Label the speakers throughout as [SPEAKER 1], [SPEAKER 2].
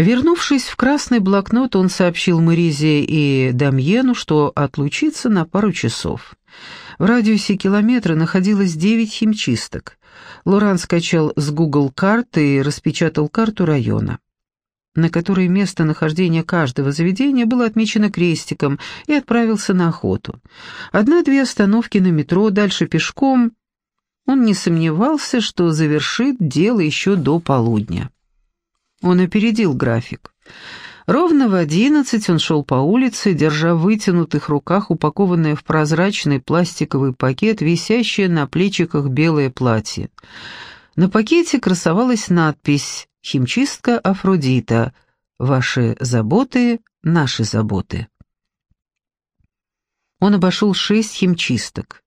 [SPEAKER 1] Вернувшись в красный блокнот, он сообщил Маризе и Дамьену, что отлучится на пару часов. В радиусе километра находилось девять химчисток. Лоран скачал с Google карты и распечатал карту района, на которой место нахождения каждого заведения было отмечено крестиком, и отправился на охоту. Одна-две остановки на метро, дальше пешком. Он не сомневался, что завершит дело еще до полудня. Он опередил график. Ровно в одиннадцать он шел по улице, держа в вытянутых руках упакованное в прозрачный пластиковый пакет, висящее на плечиках белое платье. На пакете красовалась надпись «Химчистка Афродита. Ваши заботы — наши заботы». Он обошел шесть химчисток.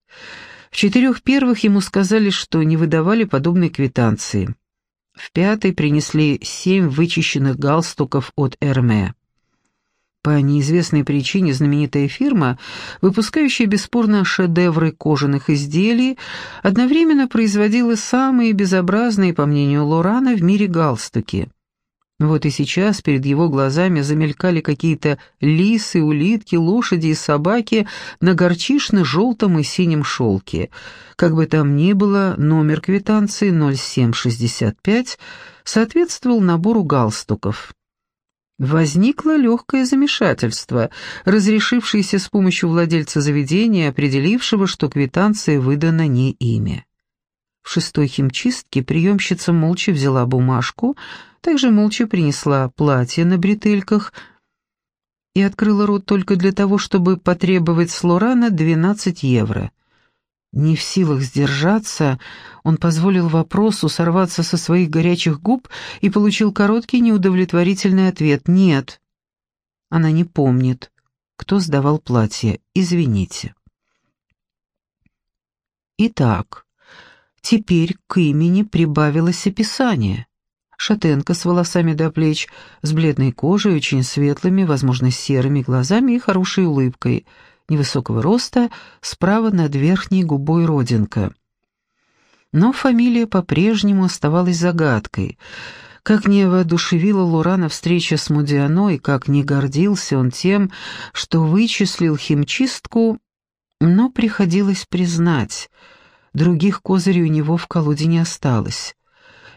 [SPEAKER 1] В четырех первых ему сказали, что не выдавали подобной квитанции. В пятой принесли семь вычищенных галстуков от Эрме. По неизвестной причине знаменитая фирма, выпускающая бесспорно шедевры кожаных изделий, одновременно производила самые безобразные, по мнению Лорана, в мире галстуки – вот и сейчас перед его глазами замелькали какие-то лисы, улитки, лошади и собаки на горчишно-желтом и синем шелке. Как бы там ни было, номер квитанции 0765 соответствовал набору галстуков. Возникло легкое замешательство, разрешившееся с помощью владельца заведения, определившего, что квитанция выдана не ими. В шестой химчистке приемщица молча взяла бумажку, также молча принесла платье на бретельках и открыла рот только для того, чтобы потребовать с Лорана 12 евро. Не в силах сдержаться, он позволил вопросу сорваться со своих горячих губ и получил короткий неудовлетворительный ответ «нет». Она не помнит, кто сдавал платье, извините. Итак, теперь к имени прибавилось описание шатенка с волосами до плеч, с бледной кожей, очень светлыми, возможно, серыми глазами и хорошей улыбкой, невысокого роста, справа над верхней губой родинка. Но фамилия по-прежнему оставалась загадкой. Как не воодушевила Лурана встреча с Мудиано, и как не гордился он тем, что вычислил химчистку, но приходилось признать, других козырей у него в колоде не осталось.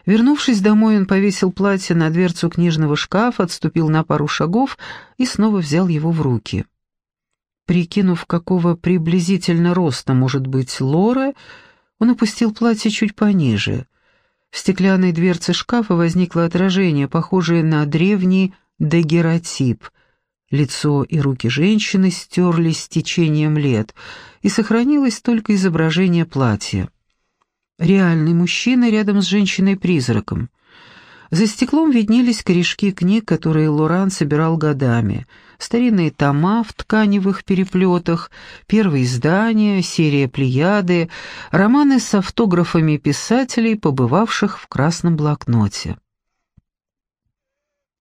[SPEAKER 1] Вернувшись домой, он повесил платье на дверцу книжного шкафа, отступил на пару шагов и снова взял его в руки. Прикинув, какого приблизительно роста может быть Лора, он опустил платье чуть пониже. В стеклянной дверце шкафа возникло отражение, похожее на древний дагеротип. Лицо и руки женщины стерлись с течением лет, и сохранилось только изображение платья. Реальный мужчина рядом с женщиной-призраком. За стеклом виднелись корешки книг, которые Лоран собирал годами. Старинные тома в тканевых переплетах, первые издания, серия «Плеяды», романы с автографами писателей, побывавших в красном блокноте.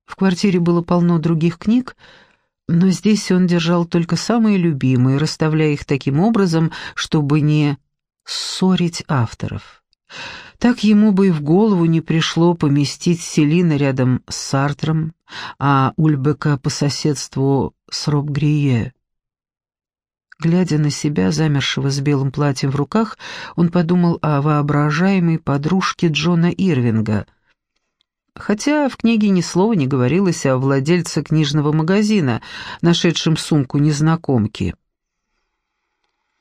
[SPEAKER 1] В квартире было полно других книг, но здесь он держал только самые любимые, расставляя их таким образом, чтобы не ссорить авторов. Так ему бы и в голову не пришло поместить Селина рядом с Сартром, а Ульбека по соседству с Робгрие. Глядя на себя, замершего с белым платьем в руках, он подумал о воображаемой подружке Джона Ирвинга. Хотя в книге ни слова не говорилось о владельце книжного магазина, нашедшем сумку незнакомки.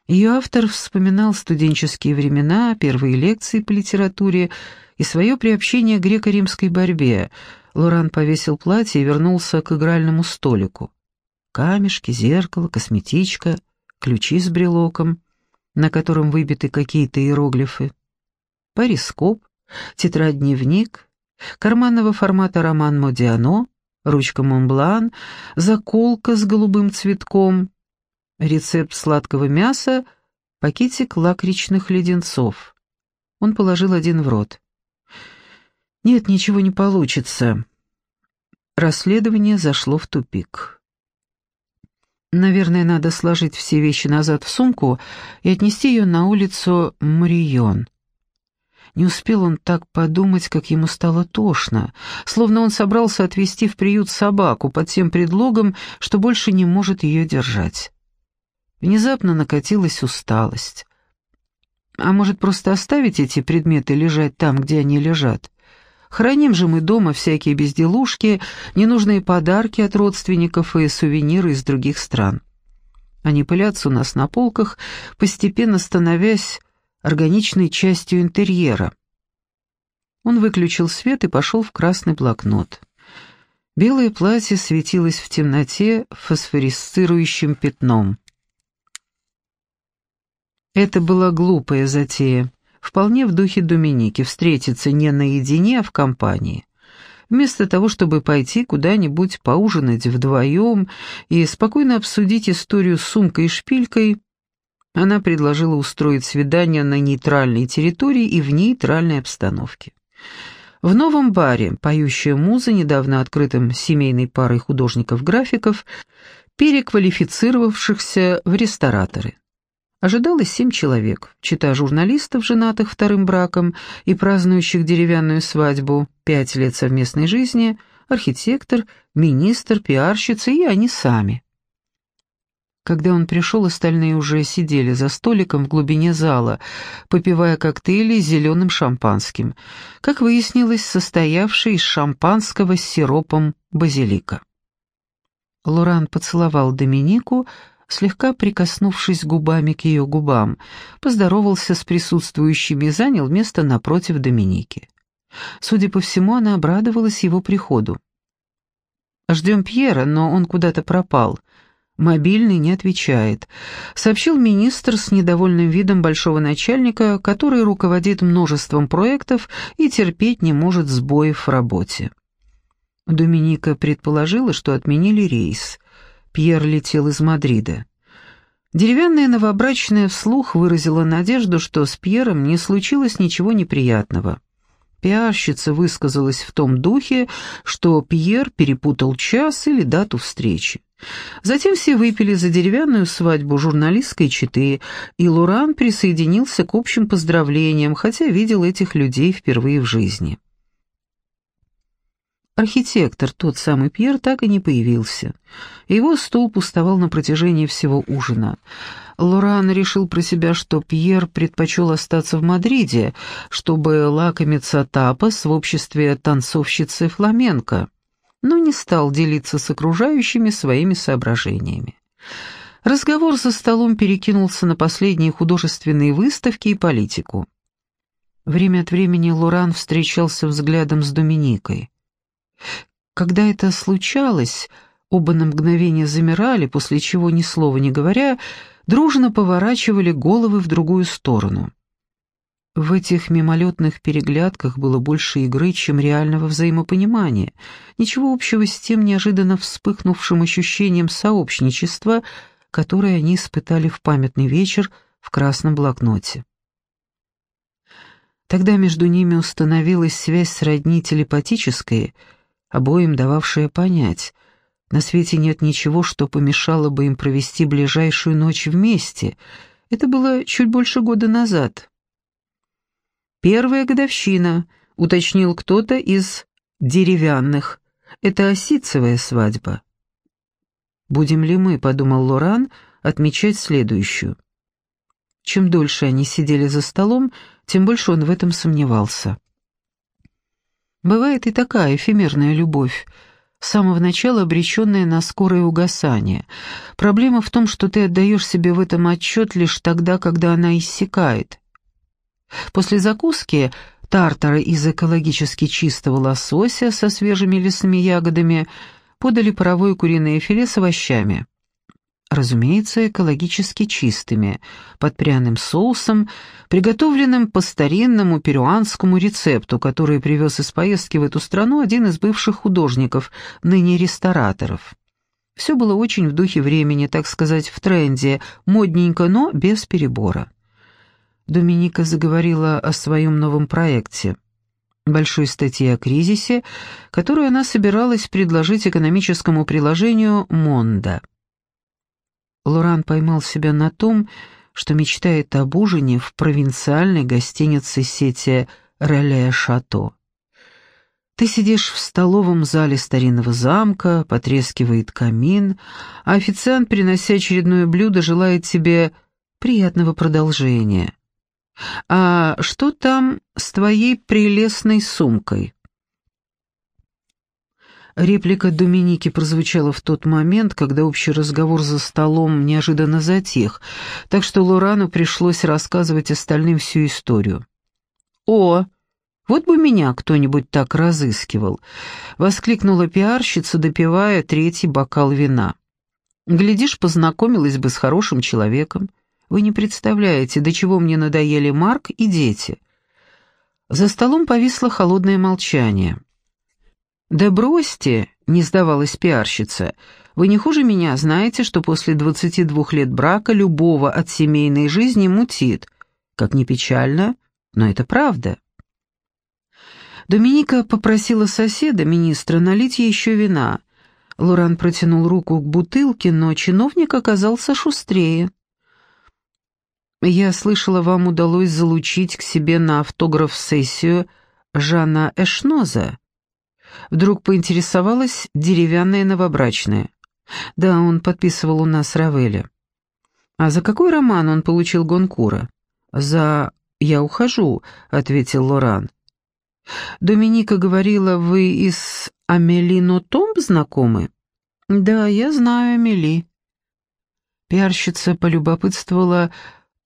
[SPEAKER 1] Ее автор вспоминал студенческие времена, первые лекции по литературе и свое приобщение к греко-римской борьбе. Лоран повесил платье и вернулся к игральному столику. Камешки, зеркало, косметичка, ключи с брелоком, на котором выбиты какие-то иероглифы, парископ, тетрадь-дневник, карманного формата роман Модиано, ручка Монблан, заколка с голубым цветком, Рецепт сладкого мяса, пакетик лакричных леденцов. Он положил один в рот. Нет, ничего не получится. Расследование зашло в тупик. Наверное, надо сложить все вещи назад в сумку и отнести ее на улицу Марион. Не успел он так подумать, как ему стало тошно, словно он собрался отвезти в приют собаку под тем предлогом, что больше не может ее держать. Внезапно накатилась усталость. А может, просто оставить эти предметы лежать там, где они лежат? Храним же мы дома всякие безделушки, ненужные подарки от родственников и сувениры из других стран. Они пылятся у нас на полках, постепенно становясь органичной частью интерьера. Он выключил свет и пошел в красный блокнот. Белое платье светилось в темноте фосфорисцирующим пятном. Это была глупая затея, вполне в духе Доминики, встретиться не наедине, а в компании. Вместо того, чтобы пойти куда-нибудь поужинать вдвоем и спокойно обсудить историю с сумкой и шпилькой, она предложила устроить свидание на нейтральной территории и в нейтральной обстановке. В новом баре «Поющая муза», недавно открытым семейной парой художников-графиков, переквалифицировавшихся в рестораторы. Ожидалось семь человек, чита журналистов, женатых вторым браком и празднующих деревянную свадьбу, пять лет совместной жизни, архитектор, министр, пиарщица и они сами. Когда он пришел, остальные уже сидели за столиком в глубине зала, попивая коктейли с зеленым шампанским, как выяснилось, состоявший из шампанского с сиропом базилика. Лоран поцеловал Доминику, слегка прикоснувшись губами к ее губам, поздоровался с присутствующими и занял место напротив Доминики. Судя по всему, она обрадовалась его приходу. «Ждем Пьера, но он куда-то пропал. Мобильный не отвечает», — сообщил министр с недовольным видом большого начальника, который руководит множеством проектов и терпеть не может сбоев в работе. Доминика предположила, что отменили рейс — Пьер летел из Мадрида. Деревянная новобрачная вслух выразила надежду, что с Пьером не случилось ничего неприятного. Пиарщица высказалась в том духе, что Пьер перепутал час или дату встречи. Затем все выпили за деревянную свадьбу журналистской четы, и Луран присоединился к общим поздравлениям, хотя видел этих людей впервые в жизни. Архитектор, тот самый Пьер, так и не появился. Его стул пустовал на протяжении всего ужина. Лоран решил про себя, что Пьер предпочел остаться в Мадриде, чтобы лакомиться тапос в обществе танцовщицы фламенко, но не стал делиться с окружающими своими соображениями. Разговор за столом перекинулся на последние художественные выставки и политику. Время от времени Лоран встречался взглядом с Доминикой. Когда это случалось, оба на мгновение замирали, после чего, ни слова не говоря, дружно поворачивали головы в другую сторону. В этих мимолетных переглядках было больше игры, чем реального взаимопонимания, ничего общего с тем неожиданно вспыхнувшим ощущением сообщничества, которое они испытали в памятный вечер в красном блокноте. Тогда между ними установилась связь сродни телепатической — обоим дававшая понять, на свете нет ничего, что помешало бы им провести ближайшую ночь вместе. Это было чуть больше года назад. «Первая годовщина», — уточнил кто-то из деревянных. «Это осицевая свадьба». «Будем ли мы», — подумал Лоран, — «отмечать следующую». Чем дольше они сидели за столом, тем больше он в этом сомневался. Бывает и такая эфемерная любовь, с самого начала обреченная на скорое угасание. Проблема в том, что ты отдаешь себе в этом отчет лишь тогда, когда она иссякает. После закуски тартара из экологически чистого лосося со свежими лесными ягодами подали паровое куриное филе с овощами разумеется, экологически чистыми, под пряным соусом, приготовленным по старинному перуанскому рецепту, который привез из поездки в эту страну один из бывших художников, ныне рестораторов. Все было очень в духе времени, так сказать, в тренде, модненько, но без перебора. Доминика заговорила о своем новом проекте – большой статье о кризисе, которую она собиралась предложить экономическому приложению «Монда». Лоран поймал себя на том, что мечтает об ужине в провинциальной гостинице сети Реле-Шато. Ты сидишь в столовом зале старинного замка, потрескивает камин, а официант, принося очередное блюдо, желает тебе приятного продолжения. А что там с твоей прелестной сумкой? Реплика Доминики прозвучала в тот момент, когда общий разговор за столом неожиданно затих, так что Лорану пришлось рассказывать остальным всю историю. «О, вот бы меня кто-нибудь так разыскивал!» — воскликнула пиарщица, допивая третий бокал вина. «Глядишь, познакомилась бы с хорошим человеком. Вы не представляете, до чего мне надоели Марк и дети». За столом повисло холодное молчание. «Да бросьте!» — не сдавалась пиарщица. «Вы не хуже меня знаете, что после двадцати двух лет брака любого от семейной жизни мутит. Как ни печально, но это правда». Доминика попросила соседа, министра, налить ей еще вина. Лоран протянул руку к бутылке, но чиновник оказался шустрее. «Я слышала, вам удалось залучить к себе на автограф-сессию Жана Эшноза». Вдруг поинтересовалась деревянная новобрачная. Да, он подписывал у нас Равеля. А за какой роман он получил Гонкура? За «Я ухожу», — ответил Лоран. «Доминика говорила, вы из Амелино Томб знакомы?» «Да, я знаю Амели». Пиарщица полюбопытствовала,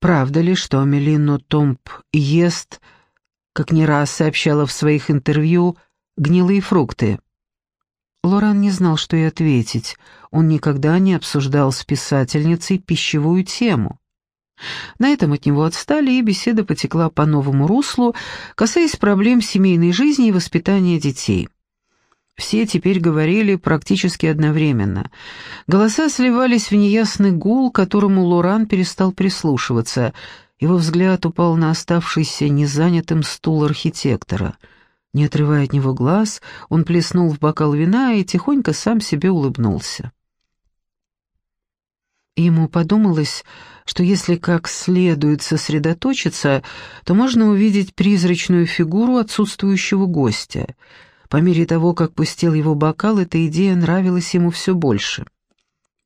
[SPEAKER 1] правда ли, что Амелино Томб ест, как не раз сообщала в своих интервью, гнилые фрукты. Лоран не знал, что и ответить. Он никогда не обсуждал с писательницей пищевую тему. На этом от него отстали, и беседа потекла по новому руслу, касаясь проблем семейной жизни и воспитания детей. Все теперь говорили практически одновременно. Голоса сливались в неясный гул, которому Лоран перестал прислушиваться. Его взгляд упал на оставшийся незанятым стул архитектора. Не отрывая от него глаз, он плеснул в бокал вина и тихонько сам себе улыбнулся. Ему подумалось, что если как следует сосредоточиться, то можно увидеть призрачную фигуру отсутствующего гостя. По мере того, как пустел его бокал, эта идея нравилась ему все больше.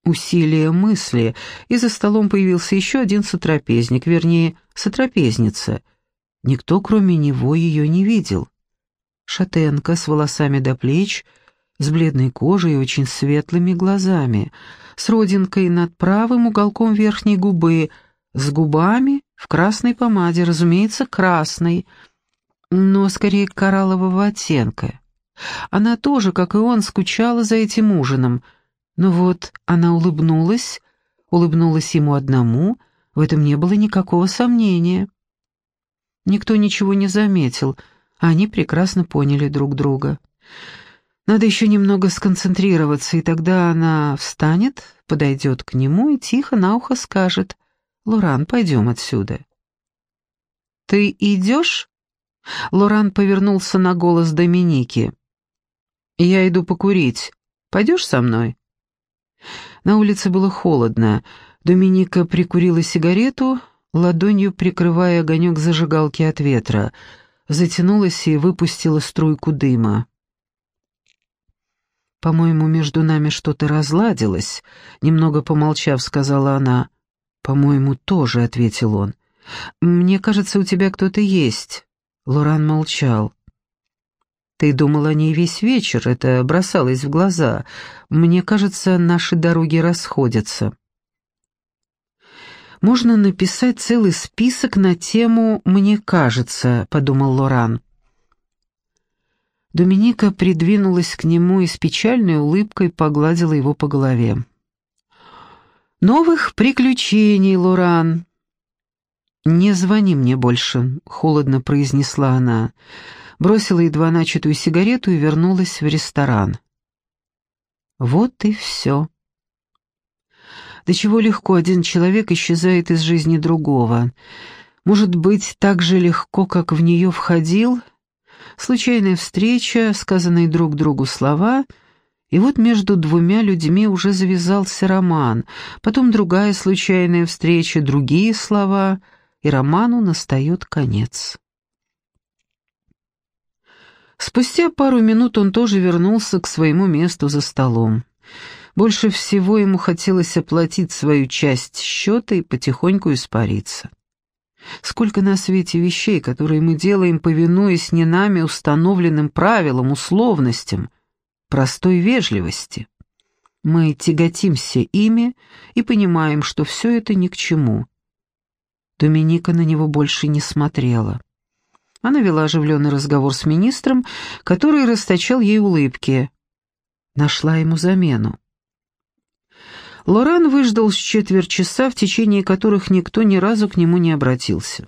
[SPEAKER 1] Усилие мысли, и за столом появился еще один сотрапезник, вернее, сотрапезница. Никто, кроме него, ее не видел. Шатенка с волосами до плеч — с бледной кожей и очень светлыми глазами, с родинкой над правым уголком верхней губы, с губами в красной помаде, разумеется, красной, но скорее кораллового оттенка. Она тоже, как и он, скучала за этим ужином, но вот она улыбнулась, улыбнулась ему одному, в этом не было никакого сомнения. Никто ничего не заметил, а они прекрасно поняли друг друга. Надо еще немного сконцентрироваться, и тогда она встанет, подойдет к нему и тихо на ухо скажет «Лоран, пойдем отсюда». «Ты идешь?» Лоран повернулся на голос Доминики. «Я иду покурить. Пойдешь со мной?» На улице было холодно. Доминика прикурила сигарету, ладонью прикрывая огонек зажигалки от ветра, затянулась и выпустила струйку дыма. «По-моему, между нами что-то разладилось», — немного помолчав, сказала она. «По-моему, тоже», — ответил он. «Мне кажется, у тебя кто-то есть». Лоран молчал. «Ты думал о ней весь вечер, это бросалось в глаза. Мне кажется, наши дороги расходятся». «Можно написать целый список на тему «мне кажется», — подумал Лоран. Доминика придвинулась к нему и с печальной улыбкой погладила его по голове. «Новых приключений, Лоран!» «Не звони мне больше», — холодно произнесла она. Бросила едва начатую сигарету и вернулась в ресторан. Вот и все. До чего легко один человек исчезает из жизни другого. Может быть, так же легко, как в нее входил — случайная встреча, сказанные друг другу слова, и вот между двумя людьми уже завязался роман, потом другая случайная встреча, другие слова, и роману настает конец. Спустя пару минут он тоже вернулся к своему месту за столом. Больше всего ему хотелось оплатить свою часть счета и потихоньку испариться. Сколько на свете вещей, которые мы делаем, повинуясь не нами установленным правилам, условностям, простой вежливости. Мы тяготимся ими и понимаем, что все это ни к чему. Доминика на него больше не смотрела. Она вела оживленный разговор с министром, который расточал ей улыбки. Нашла ему замену. Лоран выждал с четверть часа, в течение которых никто ни разу к нему не обратился.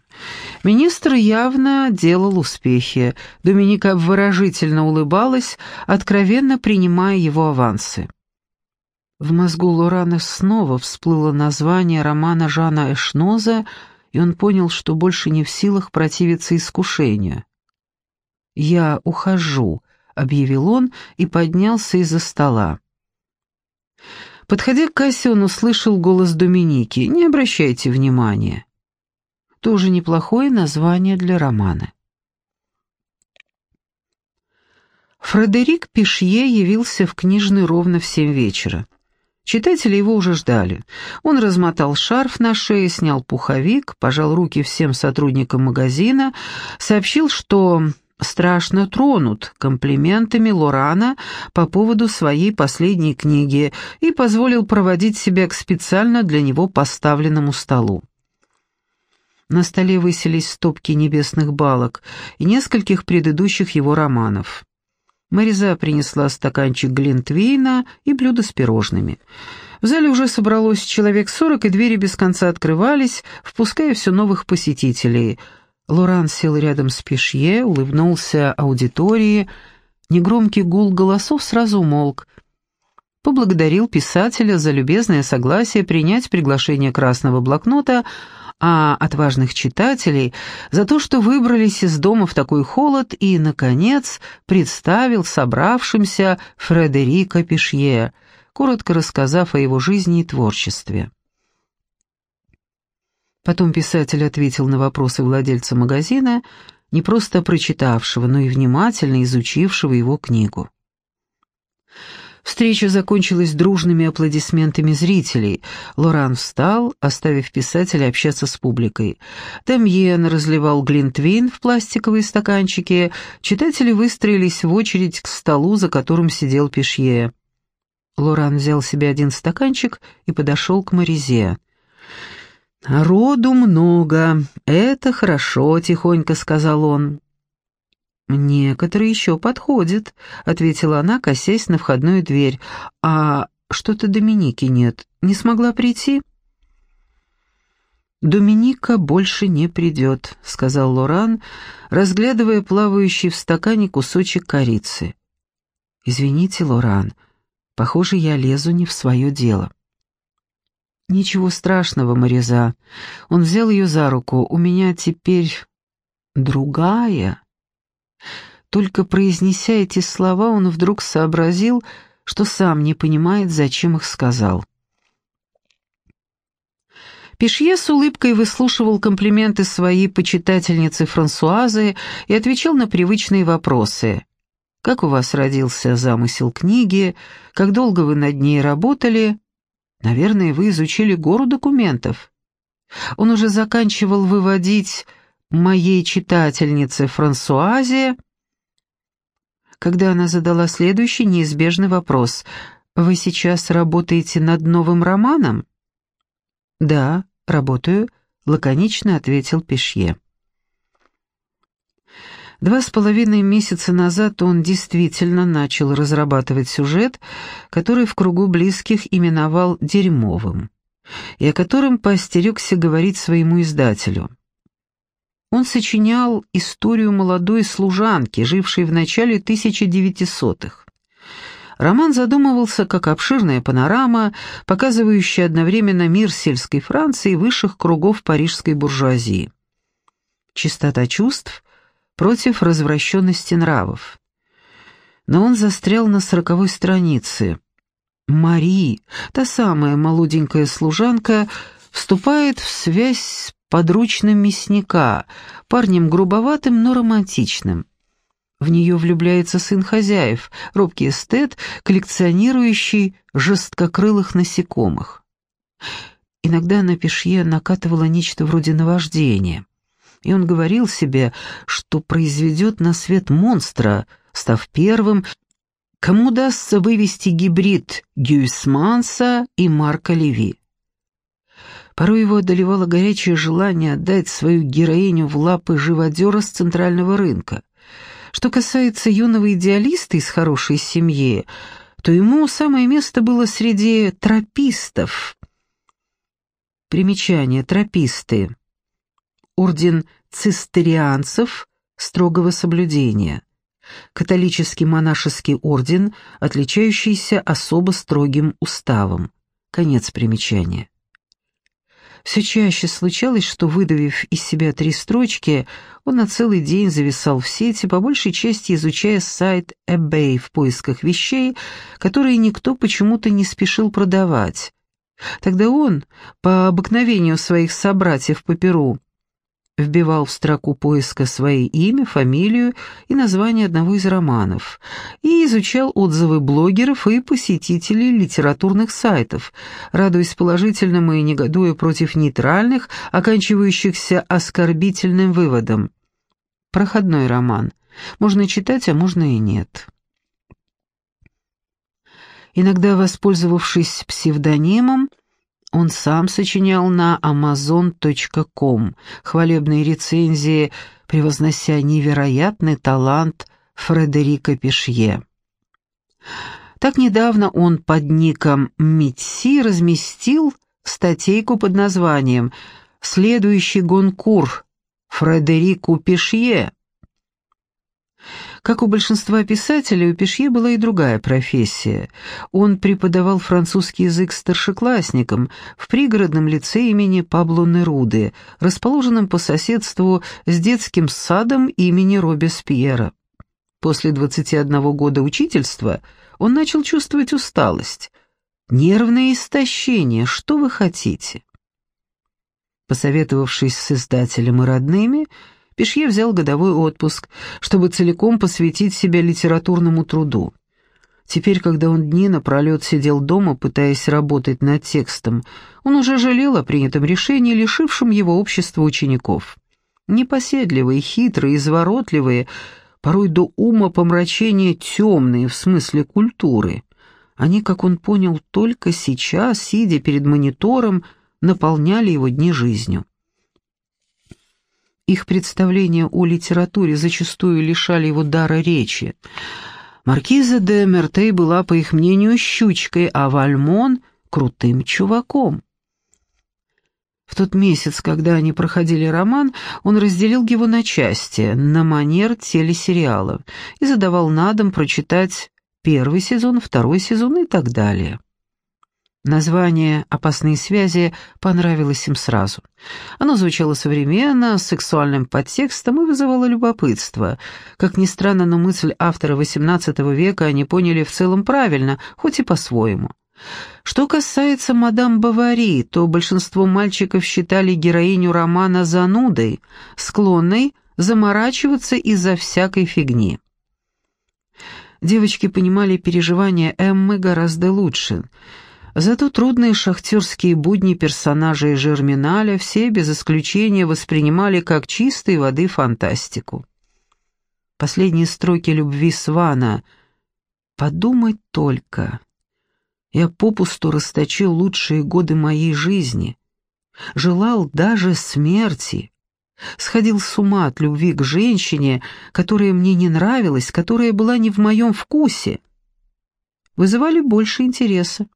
[SPEAKER 1] Министр явно делал успехи. Доминика обворожительно улыбалась, откровенно принимая его авансы. В мозгу Лорана снова всплыло название романа Жана Эшноза, и он понял, что больше не в силах противиться искушению. «Я ухожу», — объявил он и поднялся из-за стола. Подходя к кассе, он услышал голос Доминики «Не обращайте внимания». Тоже неплохое название для романа. Фредерик Пишье явился в книжный ровно в семь вечера. Читатели его уже ждали. Он размотал шарф на шее, снял пуховик, пожал руки всем сотрудникам магазина, сообщил, что страшно тронут комплиментами Лорана по поводу своей последней книги и позволил проводить себя к специально для него поставленному столу. На столе высились стопки небесных балок и нескольких предыдущих его романов. Мариза принесла стаканчик глинтвейна и блюдо с пирожными. В зале уже собралось человек сорок, и двери без конца открывались, впуская все новых посетителей — Лоран сел рядом с Пешье, улыбнулся аудитории. Негромкий гул голосов сразу умолк. Поблагодарил писателя за любезное согласие принять приглашение красного блокнота, а отважных читателей за то, что выбрались из дома в такой холод и, наконец, представил собравшимся Фредерика Пешье, коротко рассказав о его жизни и творчестве. Потом писатель ответил на вопросы владельца магазина, не просто прочитавшего, но и внимательно изучившего его книгу. Встреча закончилась дружными аплодисментами зрителей. Лоран встал, оставив писателя общаться с публикой. Дамьен разливал глинтвейн в пластиковые стаканчики. Читатели выстроились в очередь к столу, за которым сидел Пешье. Лоран взял себе один стаканчик и подошел к Маризе. «Народу много, это хорошо», — тихонько сказал он. «Некоторые еще подходят», — ответила она, косясь на входную дверь. «А что-то Доминики нет. Не смогла прийти?» «Доминика больше не придет», — сказал Лоран, разглядывая плавающий в стакане кусочек корицы. «Извините, Лоран, похоже, я лезу не в свое дело». «Ничего страшного, Мариза». Он взял ее за руку. «У меня теперь другая». Только произнеся эти слова, он вдруг сообразил, что сам не понимает, зачем их сказал. Пешье с улыбкой выслушивал комплименты своей почитательницы Франсуазы и отвечал на привычные вопросы. «Как у вас родился замысел книги? Как долго вы над ней работали?» Наверное, вы изучили гору документов. Он уже заканчивал выводить моей читательнице Франсуазе, когда она задала следующий неизбежный вопрос. «Вы сейчас работаете над новым романом?» «Да, работаю», — лаконично ответил Пешье. Два с половиной месяца назад он действительно начал разрабатывать сюжет, который в кругу близких именовал «дерьмовым», и о котором поостерегся говорить своему издателю. Он сочинял историю молодой служанки, жившей в начале 1900-х. Роман задумывался как обширная панорама, показывающая одновременно мир сельской Франции и высших кругов парижской буржуазии. Чистота чувств против развращенности нравов. Но он застрял на сороковой странице. Мари, та самая молоденькая служанка, вступает в связь с подручным мясника, парнем грубоватым, но романтичным. В нее влюбляется сын хозяев, робкий эстет, коллекционирующий жесткокрылых насекомых. Иногда на Пешье накатывало нечто вроде наваждения, и он говорил себе, что произведет на свет монстра, став первым, кому удастся вывести гибрид Гюйсманса и Марка Леви. Порой его одолевало горячее желание отдать свою героиню в лапы живодера с центрального рынка. Что касается юного идеалиста из хорошей семьи, то ему самое место было среди тропистов. Примечание. Трописты. Орден цистерианцев строгого соблюдения. Католический монашеский орден, отличающийся особо строгим уставом. Конец примечания. Все чаще случалось, что, выдавив из себя три строчки, он на целый день зависал в сети, по большей части изучая сайт eBay в поисках вещей, которые никто почему-то не спешил продавать. Тогда он, по обыкновению своих собратьев по Перу, вбивал в строку поиска свое имя, фамилию и название одного из романов и изучал отзывы блогеров и посетителей литературных сайтов, радуясь положительному и негодуя против нейтральных, оканчивающихся оскорбительным выводом. Проходной роман. Можно читать, а можно и нет. Иногда, воспользовавшись псевдонимом, он сам сочинял на amazon.com хвалебные рецензии, превознося невероятный талант Фредерика Пешье. Так недавно он под ником Митси разместил статейку под названием «Следующий гонкур Фредерику Пешье». Как у большинства писателей, у Пешье была и другая профессия. Он преподавал французский язык старшеклассникам в пригородном лице имени Пабло Неруды, расположенном по соседству с детским садом имени Робеспьера. После 21 года учительства он начал чувствовать усталость. Нервное истощение, что вы хотите? Посоветовавшись с издателем и родными, Пешье взял годовой отпуск, чтобы целиком посвятить себя литературному труду. Теперь, когда он дни напролет сидел дома, пытаясь работать над текстом, он уже жалел о принятом решении, лишившем его общества учеников. Непоседливые, хитрые, изворотливые, порой до ума помрачения темные в смысле культуры. Они, как он понял, только сейчас, сидя перед монитором, наполняли его дни жизнью. Их представления о литературе зачастую лишали его дара речи. Маркиза де Мертей была, по их мнению, щучкой, а Вальмон — крутым чуваком. В тот месяц, когда они проходили роман, он разделил его на части, на манер телесериала, и задавал на дом прочитать первый сезон, второй сезон и так далее. Название «Опасные связи» понравилось им сразу. Оно звучало современно, с сексуальным подтекстом и вызывало любопытство. Как ни странно, но мысль автора XVIII века они поняли в целом правильно, хоть и по-своему. Что касается мадам Бавари, то большинство мальчиков считали героиню романа занудой, склонной заморачиваться из-за всякой фигни. Девочки понимали переживания Эммы гораздо лучше — Зато трудные шахтерские будни персонажей Жерминаля все без исключения воспринимали как чистой воды фантастику. Последние строки любви Свана. «Подумать только, я попусту расточил лучшие годы моей жизни, желал даже смерти» сходил с ума от любви к женщине, которая мне не нравилась, которая была не в моем вкусе, вызывали больше интереса.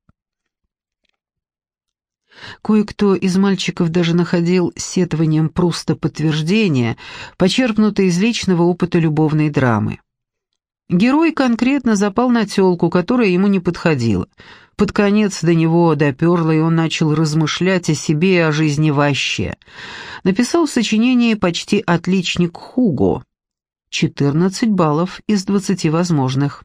[SPEAKER 1] Кое-кто из мальчиков даже находил сетованием Пруста подтверждение, почерпнутое из личного опыта любовной драмы. Герой конкретно запал на тёлку, которая ему не подходила. Под конец до него доперло, и он начал размышлять о себе и о жизни вообще. Написал в сочинении почти отличник Хуго. 14 баллов из 20 возможных.